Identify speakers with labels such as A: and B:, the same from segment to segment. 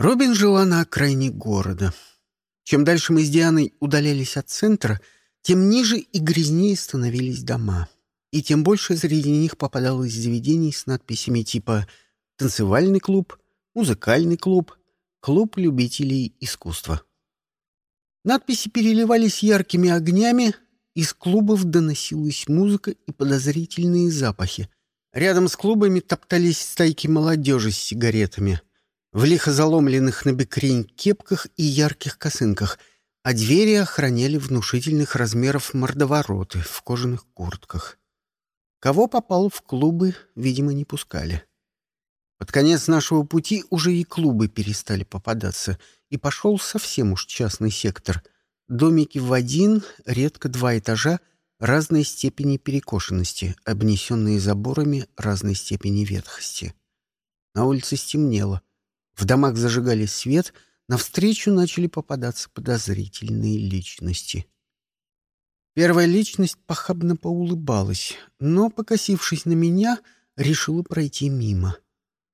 A: Робин жила на окраине города. Чем дальше мы с Дианой удалялись от центра, тем ниже и грязнее становились дома. И тем больше среди них попадалось заведений с надписями типа «Танцевальный клуб», «Музыкальный клуб», «Клуб любителей искусства». Надписи переливались яркими огнями, из клубов доносилась музыка и подозрительные запахи. Рядом с клубами топтались стайки молодежи с сигаретами, в лихо заломленных на бекрень кепках и ярких косынках, а двери охраняли внушительных размеров мордовороты в кожаных куртках. Кого попал в клубы, видимо, не пускали. Под конец нашего пути уже и клубы перестали попадаться, и пошел совсем уж частный сектор. Домики в один, редко два этажа, разной степени перекошенности, обнесенные заборами разной степени ветхости. На улице стемнело. В домах зажигали свет, навстречу начали попадаться подозрительные личности. Первая личность похабно поулыбалась, но, покосившись на меня, решила пройти мимо —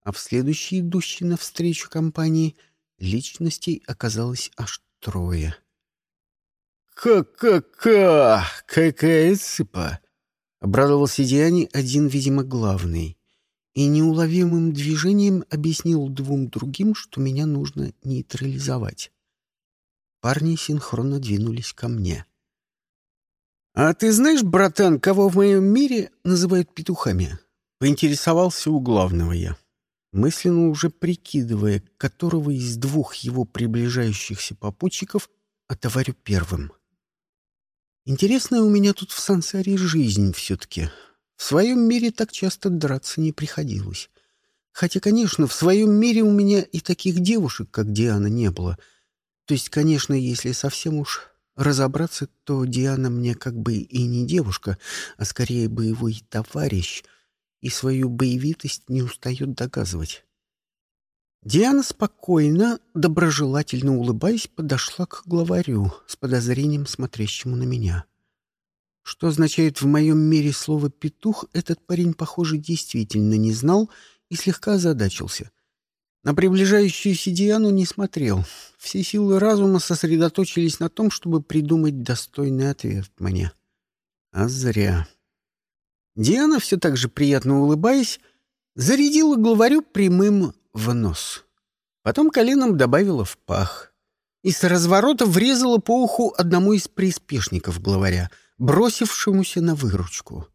A: а в следующей идущей навстречу компании личностей оказалось аж трое. «Ка-ка-ка! Какая цыпа!» — обрадовался Диане один, видимо, главный, и неуловимым движением объяснил двум другим, что меня нужно нейтрализовать. Парни синхронно двинулись ко мне. «А ты знаешь, братан, кого в моем мире называют петухами?» — поинтересовался у главного я мысленно уже прикидывая, которого из двух его приближающихся попутчиков отоварю первым. Интересная у меня тут в сансаре жизнь все-таки. В своем мире так часто драться не приходилось. Хотя, конечно, в своем мире у меня и таких девушек, как Диана, не было. То есть, конечно, если совсем уж разобраться, то Диана мне как бы и не девушка, а скорее боевой товарищ — и свою боевитость не устает доказывать. Диана спокойно, доброжелательно улыбаясь, подошла к главарю с подозрением, смотрящему на меня. Что означает в моем мире слово «петух», этот парень, похоже, действительно не знал и слегка озадачился. На приближающуюся Диану не смотрел. Все силы разума сосредоточились на том, чтобы придумать достойный ответ мне. А зря. Диана, все так же приятно улыбаясь, зарядила главарю прямым в нос. Потом коленом добавила в пах. И с разворота врезала по уху одному из приспешников главаря, бросившемуся на выручку.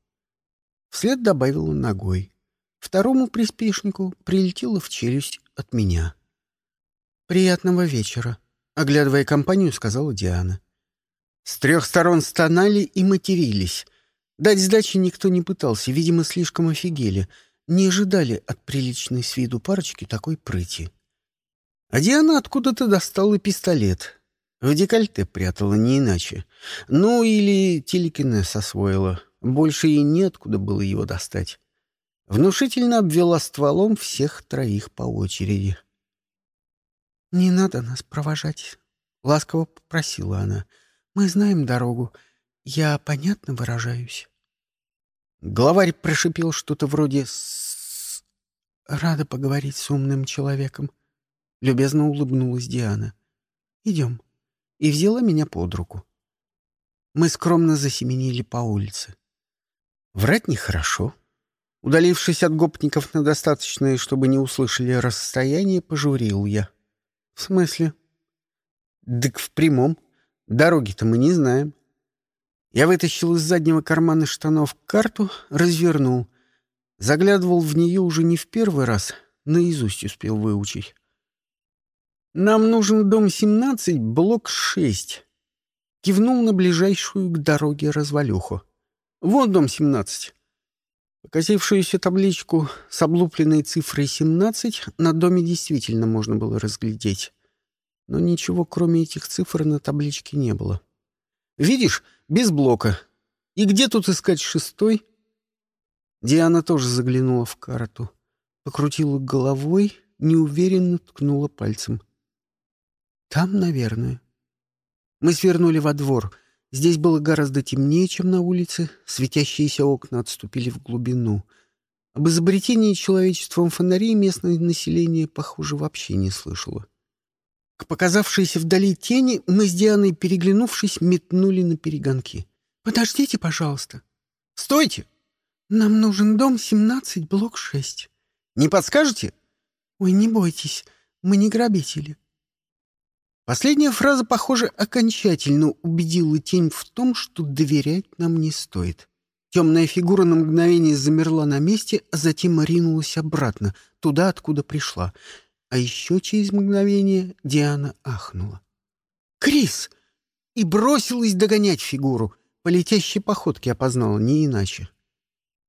A: Вслед добавила ногой. Второму приспешнику прилетела в челюсть от меня. «Приятного вечера», — оглядывая компанию, сказала Диана. С трех сторон стонали и матерились. Дать сдачи никто не пытался, видимо, слишком офигели. Не ожидали от приличной с виду парочки такой прыти. А Диана откуда-то достала пистолет. В декольте прятала, не иначе. Ну, или телекинез освоила. Больше ей неоткуда было его достать. Внушительно обвела стволом всех троих по очереди. «Не надо нас провожать», — ласково попросила она. «Мы знаем дорогу. Я понятно выражаюсь?» Главарь прошипел что-то вроде «С... «Рада поговорить с умным человеком», — любезно улыбнулась Диана. «Идем». И взяла меня под руку. Мы скромно засеменили по улице. Врать нехорошо. Удалившись от гопников на достаточное, чтобы не услышали расстояние, пожурил я. «В смысле?» «Дык в прямом. Дороги-то мы не знаем. Я вытащил из заднего кармана штанов карту, развернул. Заглядывал в нее уже не в первый раз, наизусть успел выучить. «Нам нужен дом 17, блок 6». Кивнул на ближайшую к дороге развалюху. «Вот дом 17». Покосившуюся табличку с облупленной цифрой 17 на доме действительно можно было разглядеть. Но ничего, кроме этих цифр, на табличке не было. «Видишь, без блока. И где тут искать шестой? Диана тоже заглянула в карту. Покрутила головой, неуверенно ткнула пальцем. Там, наверное. Мы свернули во двор. Здесь было гораздо темнее, чем на улице. Светящиеся окна отступили в глубину. Об изобретении человечеством фонарей местное население, похоже, вообще не слышало. К показавшейся вдали тени мы с Дианой, переглянувшись, метнули на перегонки. «Подождите, пожалуйста». «Стойте!» «Нам нужен дом 17, блок 6». «Не подскажете?» «Ой, не бойтесь, мы не грабители». Последняя фраза, похоже, окончательно убедила тень в том, что доверять нам не стоит. Темная фигура на мгновение замерла на месте, а затем ринулась обратно, туда, откуда пришла. А еще через мгновение Диана ахнула. «Крис!» И бросилась догонять фигуру. По летящей походке опознала, не иначе.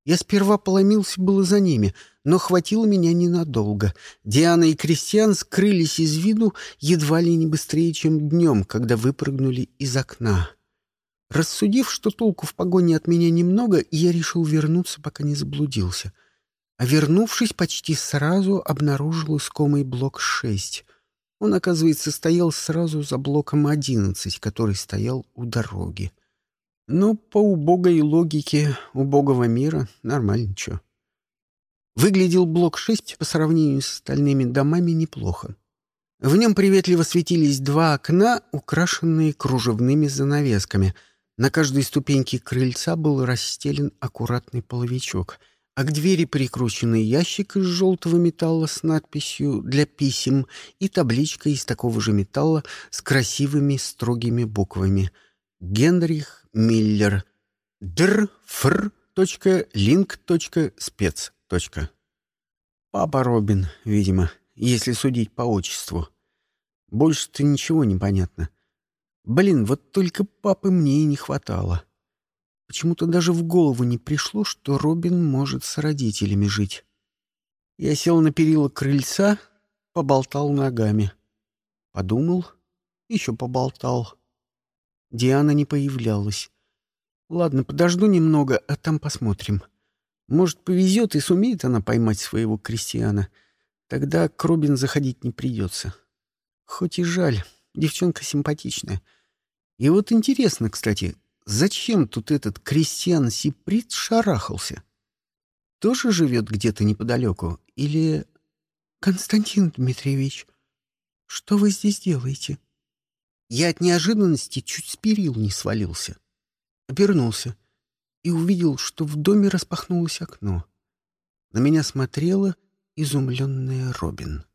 A: Я сперва поломился было за ними, но хватило меня ненадолго. Диана и Кристиан скрылись из виду едва ли не быстрее, чем днем, когда выпрыгнули из окна. Рассудив, что толку в погоне от меня немного, я решил вернуться, пока не заблудился. А вернувшись, почти сразу обнаружил искомый блок 6. Он, оказывается, стоял сразу за блоком 11, который стоял у дороги. Ну, по убогой логике убогого мира нормально чё. Выглядел блок 6 по сравнению с остальными домами неплохо. В нем приветливо светились два окна, украшенные кружевными занавесками — на каждой ступеньке крыльца был расстелен аккуратный половичок, а к двери прикрученный ящик из желтого металла с надписью «Для писем» и табличка из такого же металла с красивыми строгими буквами «Генрих Миллер. Др. Фр. Линк. Спец. Папа Робин, видимо, если судить по отчеству. Больше-то ничего не понятно. Блин, вот только папы мне и не хватало. Почему-то даже в голову не пришло, что Робин может с родителями жить. Я сел на перила крыльца, поболтал ногами. Подумал, еще поболтал. Диана не появлялась. Ладно, подожду немного, а там посмотрим. Может, повезет и сумеет она поймать своего крестьяна. Тогда к Робин заходить не придется. Хоть и жаль. Девчонка симпатичная. И вот интересно, кстати, зачем тут этот крестьян Сиприт шарахался? Тоже живет где-то неподалеку? Или... Константин Дмитриевич, что вы здесь делаете? Я от неожиданности чуть с перил не свалился. Обернулся и увидел, что в доме распахнулось окно. На меня смотрела изумленная Робин.